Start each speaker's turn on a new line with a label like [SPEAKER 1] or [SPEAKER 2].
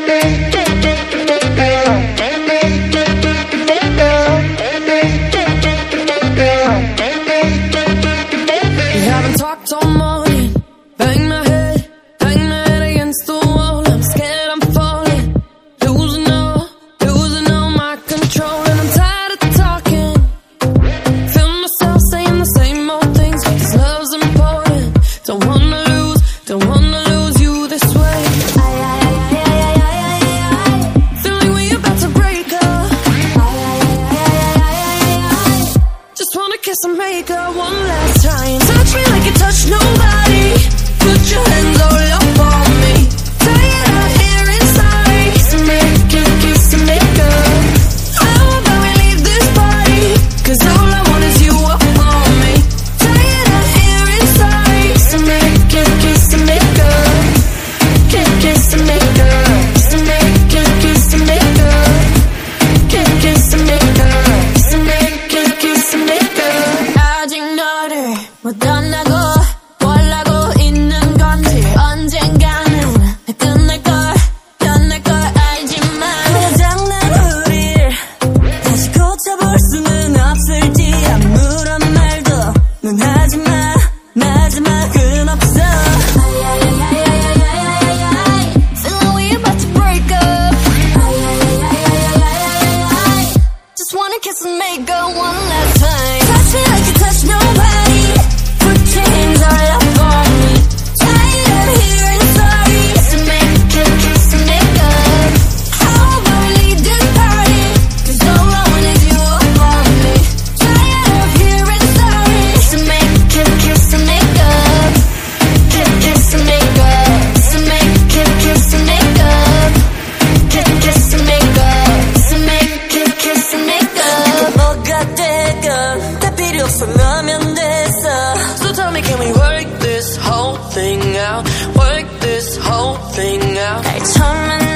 [SPEAKER 1] Yeah. to make her one last time. Touch me like you touch nobody. kiss and make go one last time.
[SPEAKER 2] Touch me like you touch nobody. Put your hands all
[SPEAKER 3] whole thing out. Work this whole thing out.